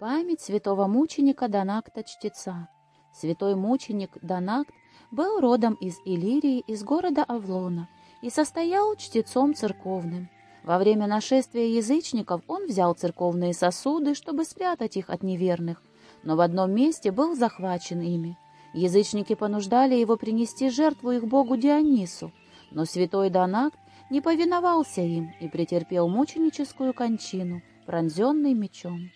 Память святого мученика Донакта Чтеца. Святой мученик Донакт был родом из Иллирии, из города Авлона, и состоял чтецом церковным. Во время нашествия язычников он взял церковные сосуды, чтобы спрятать их от неверных, но в одном месте был захвачен ими. Язычники понуждали его принести жертву их богу Дионису, но святой Донакт не повиновался им и претерпел мученическую кончину, пронзенный мечом.